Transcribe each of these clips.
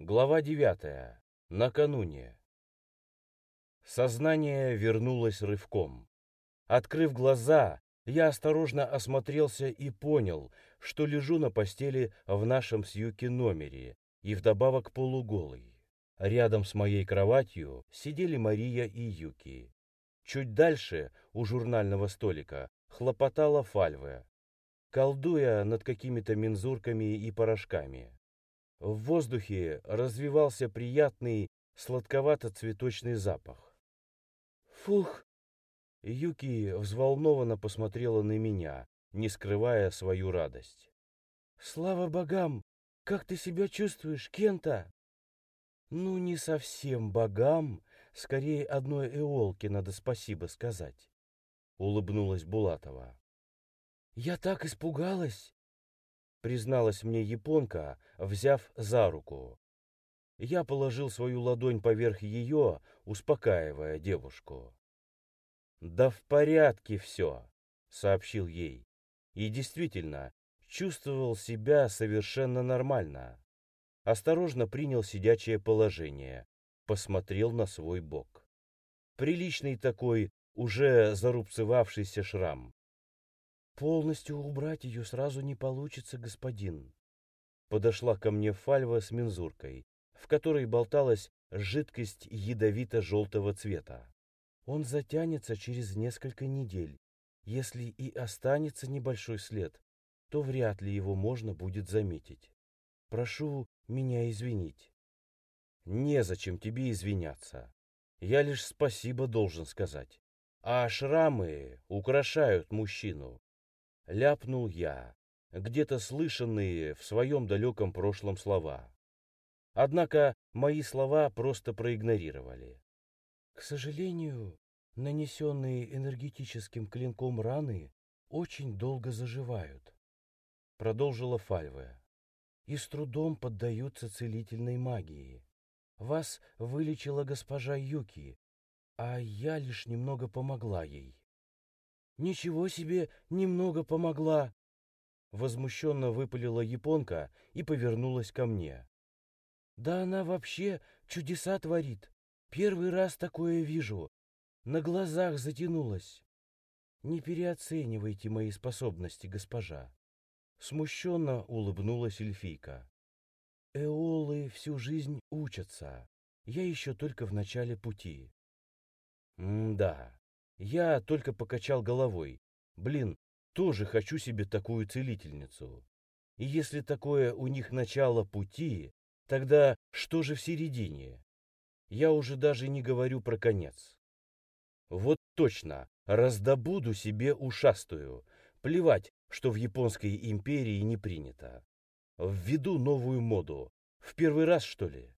Глава 9. Накануне. Сознание вернулось рывком. Открыв глаза, я осторожно осмотрелся и понял, что лежу на постели в нашем с Юки номере и вдобавок полуголый. Рядом с моей кроватью сидели Мария и Юки. Чуть дальше, у журнального столика, хлопотала Фальве, колдуя над какими-то мензурками и порошками. В воздухе развивался приятный сладковато-цветочный запах. «Фух!» Юки взволнованно посмотрела на меня, не скрывая свою радость. «Слава богам! Как ты себя чувствуешь, Кента?» «Ну, не совсем богам, скорее одной эолке надо спасибо сказать», — улыбнулась Булатова. «Я так испугалась! Призналась мне японка, взяв за руку. Я положил свою ладонь поверх ее, успокаивая девушку. «Да в порядке все», — сообщил ей. И действительно, чувствовал себя совершенно нормально. Осторожно принял сидячее положение, посмотрел на свой бок. Приличный такой, уже зарубцевавшийся шрам. Полностью убрать ее сразу не получится, господин. Подошла ко мне Фальва с мензуркой, в которой болталась жидкость ядовито-желтого цвета. Он затянется через несколько недель. Если и останется небольшой след, то вряд ли его можно будет заметить. Прошу меня извинить. Незачем тебе извиняться. Я лишь спасибо должен сказать. А шрамы украшают мужчину ляпнул я, где-то слышанные в своем далеком прошлом слова. Однако мои слова просто проигнорировали. К сожалению, нанесенные энергетическим клинком раны очень долго заживают, продолжила Фальве, и с трудом поддаются целительной магии. Вас вылечила госпожа Юки, а я лишь немного помогла ей. «Ничего себе, немного помогла!» Возмущенно выпалила японка и повернулась ко мне. «Да она вообще чудеса творит. Первый раз такое вижу. На глазах затянулась. Не переоценивайте мои способности, госпожа». Смущенно улыбнулась эльфийка. «Эолы всю жизнь учатся. Я еще только в начале пути». «М-да, я только покачал головой. Блин, тоже хочу себе такую целительницу. И если такое у них начало пути, тогда что же в середине? Я уже даже не говорю про конец. Вот точно, раздобуду себе ушастую. Плевать, что в Японской империи не принято. Введу новую моду. В первый раз, что ли?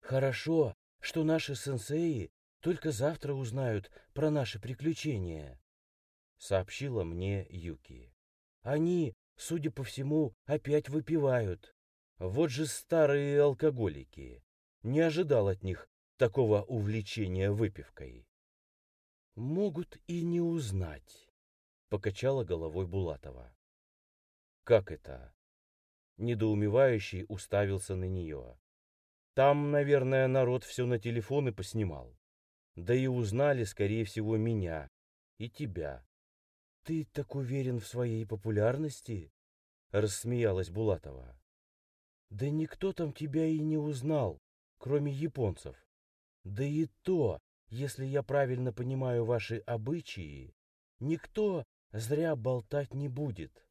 Хорошо, что наши сенсеи только завтра узнают про наши приключения, сообщила мне Юки. Они, судя по всему, опять выпивают. Вот же старые алкоголики. Не ожидал от них такого увлечения выпивкой. Могут и не узнать, покачала головой Булатова. Как это? Недоумевающий уставился на нее. Там, наверное, народ все на телефоны поснимал. Да и узнали, скорее всего, меня и тебя. Ты так уверен в своей популярности? Рассмеялась Булатова. Да никто там тебя и не узнал, кроме японцев. Да и то, если я правильно понимаю ваши обычаи, никто зря болтать не будет.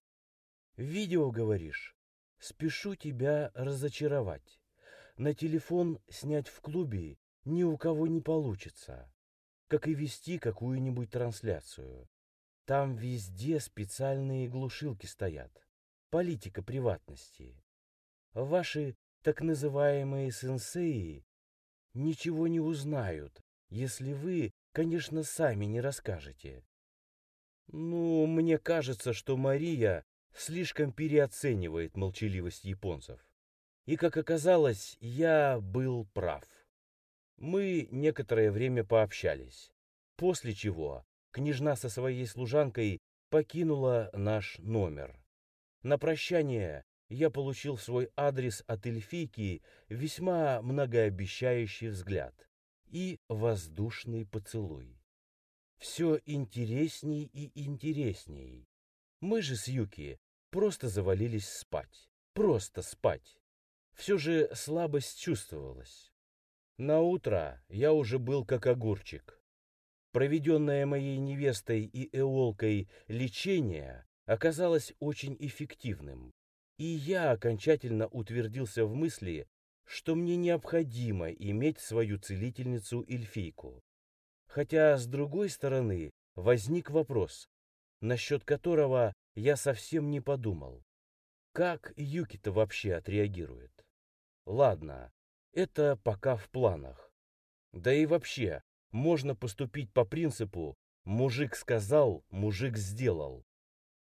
Видео, говоришь? Спешу тебя разочаровать. На телефон снять в клубе ни у кого не получится, как и вести какую-нибудь трансляцию. Там везде специальные глушилки стоят. Политика приватности. Ваши так называемые сенсеи ничего не узнают, если вы, конечно, сами не расскажете. Ну, мне кажется, что Мария слишком переоценивает молчаливость японцев. И, как оказалось, я был прав. Мы некоторое время пообщались, после чего княжна со своей служанкой покинула наш номер. На прощание я получил свой адрес от эльфийки весьма многообещающий взгляд и воздушный поцелуй. Все интересней и интересней. Мы же с Юки просто завалились спать. Просто спать. Все же слабость чувствовалась. На утро я уже был как огурчик. Проведенное моей невестой и эолкой лечение оказалось очень эффективным, и я окончательно утвердился в мысли, что мне необходимо иметь свою целительницу-эльфийку. Хотя, с другой стороны, возник вопрос, насчет которого я совсем не подумал. Как Юки-то вообще отреагирует? Ладно, это пока в планах. Да и вообще, можно поступить по принципу «мужик сказал, мужик сделал».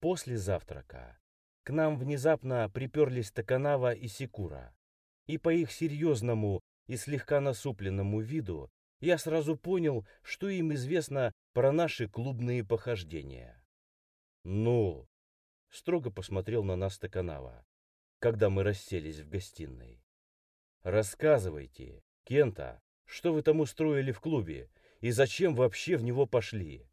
После завтрака к нам внезапно приперлись Токанава и Секура. И по их серьезному и слегка насупленному виду я сразу понял, что им известно про наши клубные похождения. «Ну?» — строго посмотрел на нас Токанава, когда мы расселись в гостиной. Рассказывайте, Кента, что вы там устроили в клубе и зачем вообще в него пошли?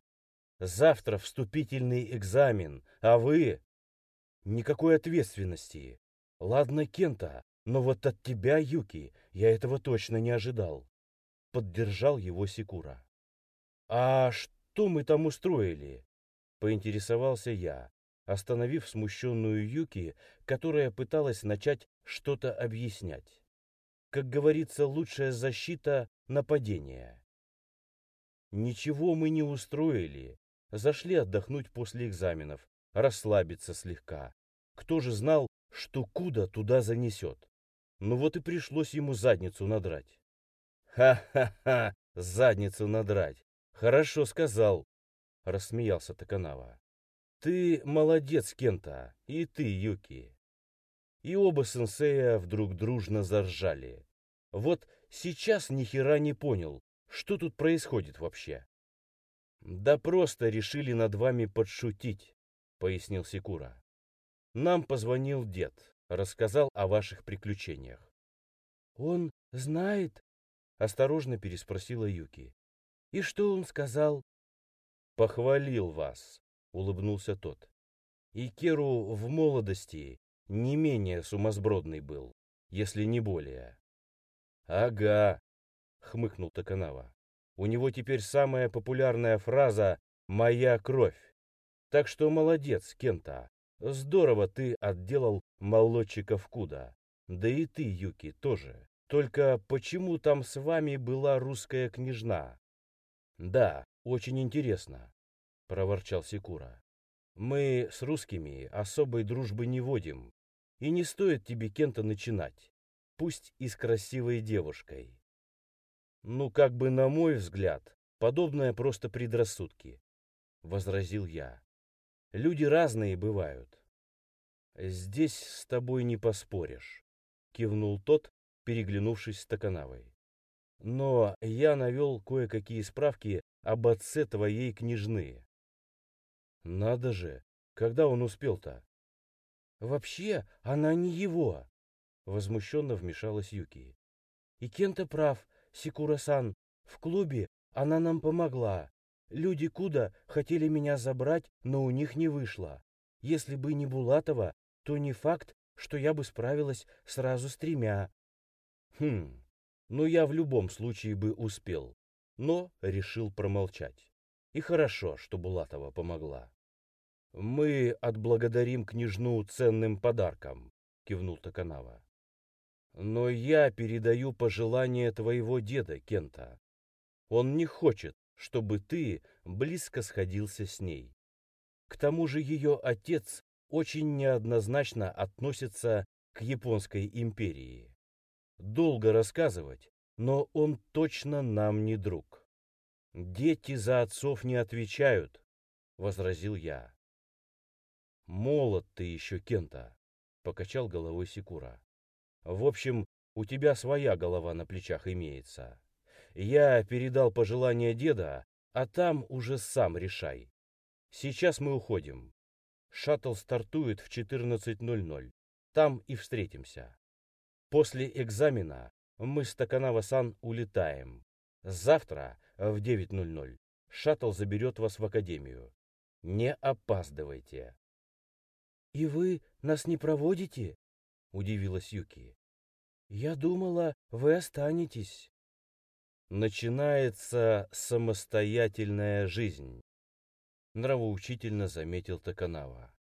Завтра вступительный экзамен, а вы... Никакой ответственности. Ладно, Кента, но вот от тебя, Юки, я этого точно не ожидал. Поддержал его Секура. А что мы там устроили? Поинтересовался я, остановив смущенную Юки, которая пыталась начать что-то объяснять. Как говорится, лучшая защита — нападение. Ничего мы не устроили. Зашли отдохнуть после экзаменов, расслабиться слегка. Кто же знал, что куда туда занесет? Ну вот и пришлось ему задницу надрать. Ха-ха-ха, задницу надрать. Хорошо сказал, рассмеялся Таканава. Ты молодец, Кента, и ты, Юки и оба сенсея вдруг дружно заржали. Вот сейчас ни хера не понял, что тут происходит вообще. Да просто решили над вами подшутить, пояснил Секура. Нам позвонил дед, рассказал о ваших приключениях. Он знает? осторожно переспросила Юки. И что он сказал? Похвалил вас, улыбнулся тот. И Керу в молодости не менее сумасбродный был, если не более. «Ага», — хмыкнул Токанава. «У него теперь самая популярная фраза «моя кровь». Так что молодец, Кента. Здорово ты отделал молодчиков Куда. Да и ты, Юки, тоже. Только почему там с вами была русская княжна? Да, очень интересно, проворчал Секура. Мы с русскими особой дружбы не водим, и не стоит тебе, Кента, начинать, пусть и с красивой девушкой. Ну, как бы на мой взгляд, подобное просто предрассудки, — возразил я. Люди разные бывают. Здесь с тобой не поспоришь, — кивнул тот, переглянувшись с Токанавой. Но я навел кое-какие справки об отце твоей княжны. Надо же, когда он успел-то? Вообще, она не его, возмущенно вмешалась Юки. И Кента прав, Сикура-сан. В клубе она нам помогла. Люди Куда хотели меня забрать, но у них не вышло. Если бы не Булатова, то не факт, что я бы справилась сразу с тремя. Хм, ну я в любом случае бы успел, но решил промолчать. И хорошо, что Булатова помогла. «Мы отблагодарим княжну ценным подарком», — кивнул Токанава. «Но я передаю пожелание твоего деда, Кента. Он не хочет, чтобы ты близко сходился с ней. К тому же ее отец очень неоднозначно относится к Японской империи. Долго рассказывать, но он точно нам не друг. Дети за отцов не отвечают, — возразил я. «Молод ты еще, Кента», — покачал головой Секура. «В общем, у тебя своя голова на плечах имеется. Я передал пожелание деда, а там уже сам решай. Сейчас мы уходим. Шаттл стартует в 14.00. Там и встретимся. После экзамена мы с Таканава-сан улетаем. Завтра в 9.00 шаттл заберет вас в академию. Не опаздывайте. — И вы нас не проводите? — удивилась Юки. — Я думала, вы останетесь. Начинается самостоятельная жизнь, нравоучительно заметил Таканава.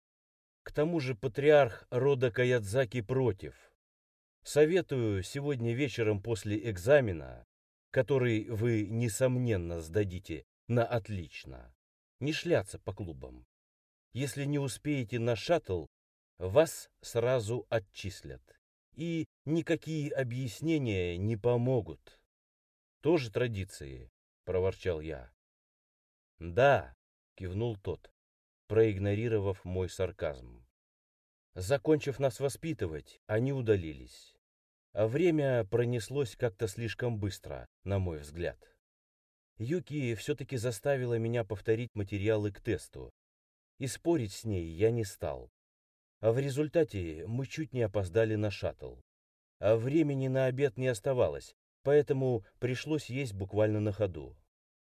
К тому же патриарх рода Каядзаки против. Советую сегодня вечером после экзамена, который вы, несомненно, сдадите на отлично, не шляться по клубам. Если не успеете на шаттл, вас сразу отчислят. И никакие объяснения не помогут. Тоже традиции, проворчал я. Да, кивнул тот, проигнорировав мой сарказм. Закончив нас воспитывать, они удалились. А время пронеслось как-то слишком быстро, на мой взгляд. Юки все-таки заставила меня повторить материалы к тесту, и спорить с ней я не стал. А в результате мы чуть не опоздали на шаттл. А времени на обед не оставалось, поэтому пришлось есть буквально на ходу.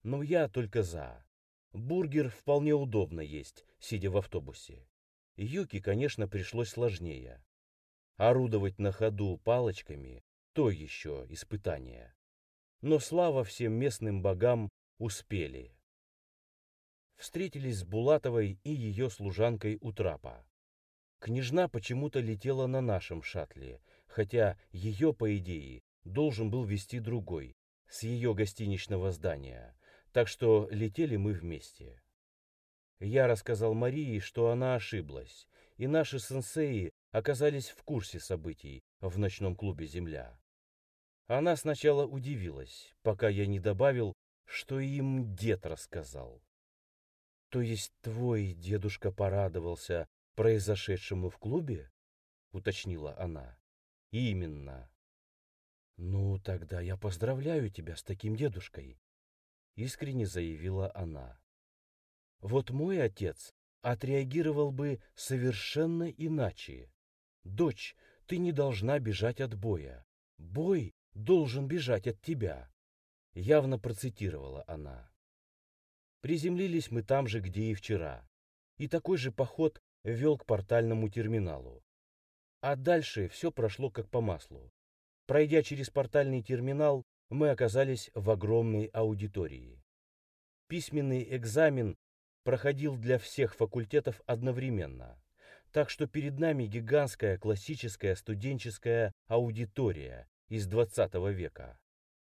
Но я только за. Бургер вполне удобно есть, сидя в автобусе. Юки, конечно, пришлось сложнее. Орудовать на ходу палочками – то еще испытание но слава всем местным богам успели. Встретились с Булатовой и ее служанкой у трапа. Княжна почему-то летела на нашем шаттле, хотя ее, по идее, должен был вести другой, с ее гостиничного здания, так что летели мы вместе. Я рассказал Марии, что она ошиблась, и наши сенсеи оказались в курсе событий в ночном клубе «Земля». Она сначала удивилась, пока я не добавил, что им дед рассказал. То есть твой дедушка порадовался произошедшему в клубе? уточнила она. Именно. Ну, тогда я поздравляю тебя с таким дедушкой, искренне заявила она. Вот мой отец отреагировал бы совершенно иначе. Дочь, ты не должна бежать от боя. Бой должен бежать от тебя», — явно процитировала она. Приземлились мы там же, где и вчера, и такой же поход вел к портальному терминалу. А дальше все прошло как по маслу. Пройдя через портальный терминал, мы оказались в огромной аудитории. Письменный экзамен проходил для всех факультетов одновременно, так что перед нами гигантская классическая студенческая аудитория из 20 века.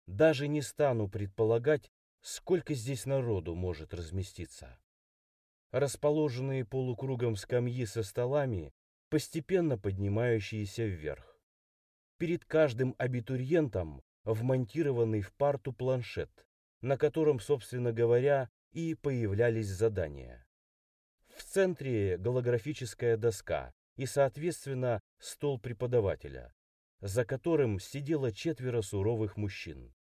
Даже не стану предполагать, сколько здесь народу может разместиться. Расположенные полукругом скамьи со столами, постепенно поднимающиеся вверх. Перед каждым абитуриентом вмонтированный в парту планшет, на котором, собственно говоря, и появлялись задания. В центре голографическая доска и, соответственно, стол преподавателя, за которым сидело четверо суровых мужчин.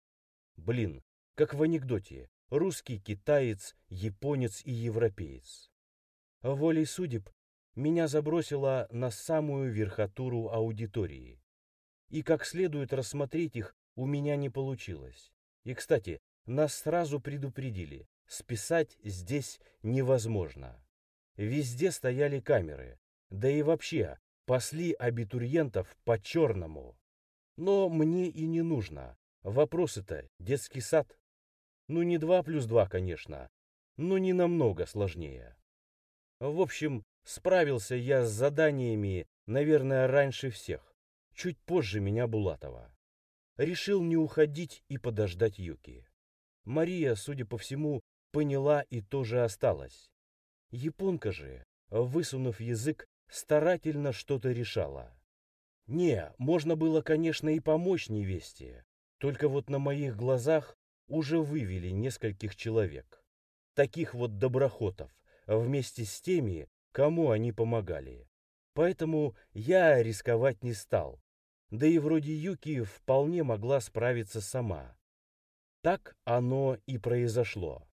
Блин, как в анекдоте, русский, китаец, японец и европеец. Волей судеб меня забросило на самую верхотуру аудитории. И как следует рассмотреть их у меня не получилось. И, кстати, нас сразу предупредили, списать здесь невозможно. Везде стояли камеры, да и вообще пасли абитуриентов по-черному. Но мне и не нужно. Вопросы-то детский сад. Ну, не два плюс два, конечно, но не намного сложнее. В общем, справился я с заданиями, наверное, раньше всех. Чуть позже меня Булатова. Решил не уходить и подождать Юки. Мария, судя по всему, поняла и тоже осталась. Японка же, высунув язык, старательно что-то решала. Не, можно было, конечно, и помочь невесте, только вот на моих глазах уже вывели нескольких человек. Таких вот доброхотов, вместе с теми, кому они помогали. Поэтому я рисковать не стал. Да и вроде Юки вполне могла справиться сама. Так оно и произошло.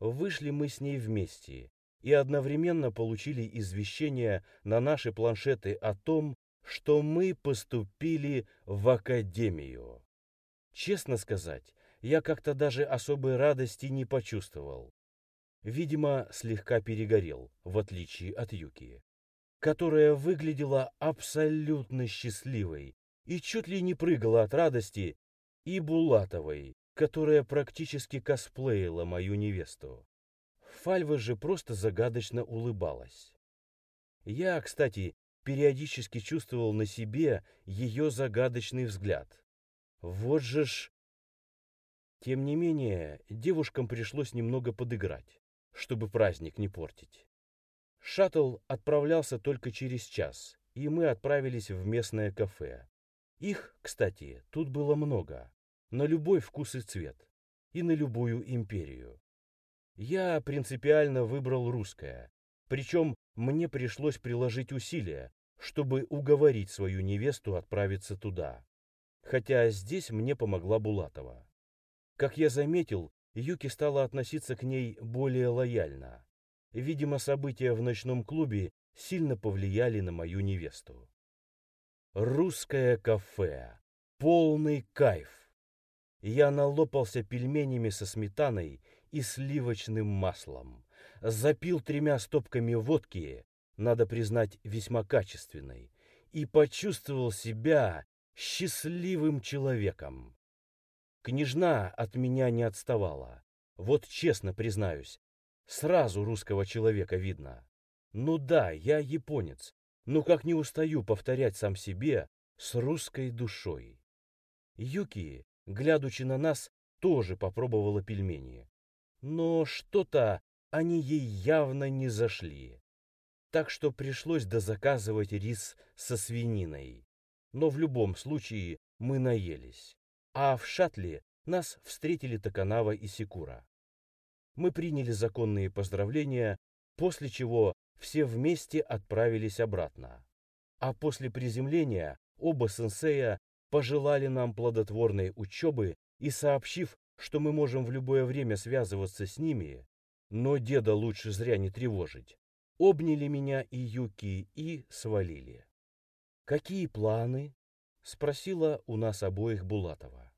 Вышли мы с ней вместе, и одновременно получили извещение на наши планшеты о том, что мы поступили в академию. Честно сказать, я как-то даже особой радости не почувствовал. Видимо, слегка перегорел, в отличие от Юки, которая выглядела абсолютно счастливой и чуть ли не прыгала от радости, и Булатовой, которая практически косплеила мою невесту. Фальва же просто загадочно улыбалась. Я, кстати, периодически чувствовал на себе ее загадочный взгляд. Вот же ж... Тем не менее, девушкам пришлось немного подыграть, чтобы праздник не портить. Шаттл отправлялся только через час, и мы отправились в местное кафе. Их, кстати, тут было много, на любой вкус и цвет, и на любую империю. Я принципиально выбрал русское, причем мне пришлось приложить усилия, чтобы уговорить свою невесту отправиться туда. Хотя здесь мне помогла Булатова. Как я заметил, Юки стала относиться к ней более лояльно. Видимо, события в ночном клубе сильно повлияли на мою невесту. Русское кафе. Полный кайф. Я налопался пельменями со сметаной и сливочным маслом запил тремя стопками водки, надо признать, весьма качественной, и почувствовал себя счастливым человеком. Княжна от меня не отставала. Вот честно признаюсь, сразу русского человека видно. Ну да, я японец, но как не устаю повторять сам себе с русской душой. Юки, глядучи на нас, тоже попробовала пельмени. Но что-то они ей явно не зашли. Так что пришлось дозаказывать рис со свининой. Но в любом случае мы наелись. А в шаттле нас встретили Токанава и Секура. Мы приняли законные поздравления, после чего все вместе отправились обратно. А после приземления оба сенсея пожелали нам плодотворной учебы и, сообщив, что мы можем в любое время связываться с ними, но деда лучше зря не тревожить. Обняли меня и Юки и свалили. «Какие планы?» — спросила у нас обоих Булатова.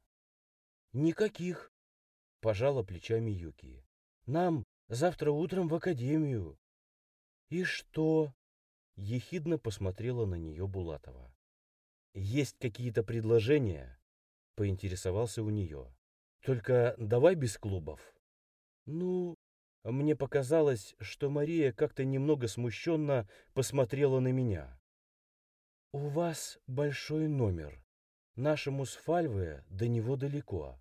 «Никаких», — пожала плечами Юки. «Нам завтра утром в академию». «И что?» — ехидно посмотрела на нее Булатова. «Есть какие-то предложения?» — поинтересовался у нее. «Только давай без клубов». «Ну, мне показалось, что Мария как-то немного смущенно посмотрела на меня. «У вас большой номер. Нашему с Фальве до него далеко.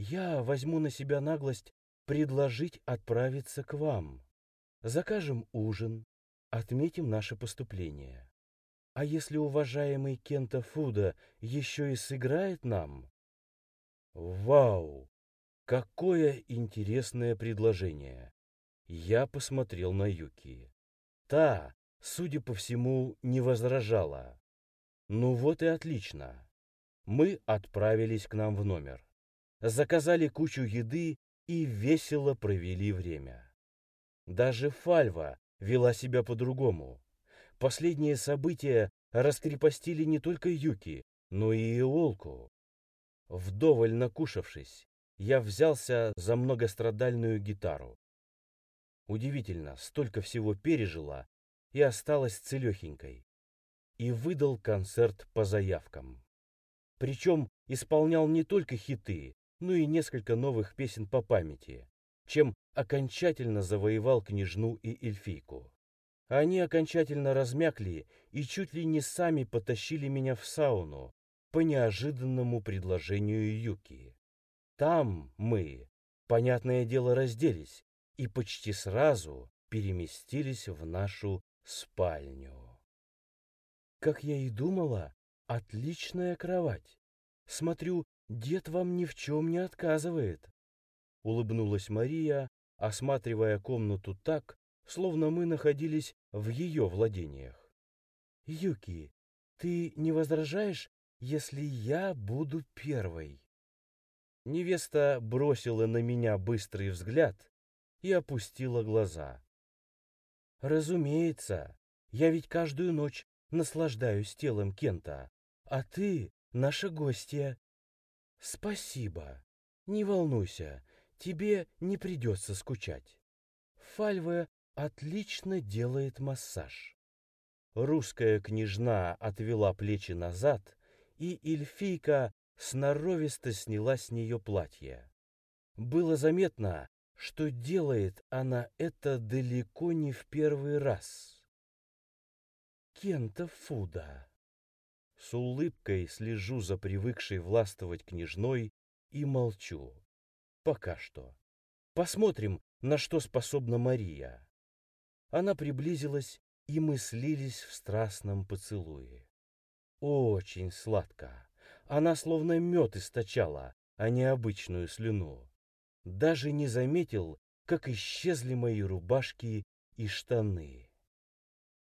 Я возьму на себя наглость предложить отправиться к вам. Закажем ужин, отметим наше поступление. А если уважаемый Кента Фуда еще и сыграет нам? Вау! Какое интересное предложение. Я посмотрел на Юки. Та, судя по всему, не возражала. Ну вот и отлично. Мы отправились к нам в номер. Заказали кучу еды и весело провели время. Даже Фальва вела себя по-другому. Последние события раскрепостили не только Юки, но и Иолку. Вдоволь накушавшись, я взялся за многострадальную гитару. Удивительно, столько всего пережила и осталась целехенькой. И выдал концерт по заявкам. Причем исполнял не только хиты, но и несколько новых песен по памяти, чем окончательно завоевал княжну и эльфийку. Они окончательно размякли и чуть ли не сами потащили меня в сауну по неожиданному предложению Юки. Там мы, понятное дело, разделись и почти сразу переместились в нашу спальню. Как я и думала, отличная кровать. Смотрю, дед вам ни в чем не отказывает. Улыбнулась Мария, осматривая комнату так, словно мы находились в ее владениях. Юки, ты не возражаешь, если я буду первой? Невеста бросила на меня быстрый взгляд и опустила глаза. «Разумеется, я ведь каждую ночь наслаждаюсь телом Кента, а ты наша гостья. Спасибо. Не волнуйся, тебе не придется скучать. Фальве отлично делает массаж. Русская княжна отвела плечи назад, и эльфийка сноровисто сняла с нее платье. Было заметно, что делает она это далеко не в первый раз. Кента Фуда. С улыбкой слежу за привыкшей властвовать княжной и молчу. Пока что. Посмотрим, на что способна Мария. Она приблизилась, и мы слились в страстном поцелуе. Очень сладко. Она словно мед источала, а не обычную слюну. Даже не заметил, как исчезли мои рубашки и штаны.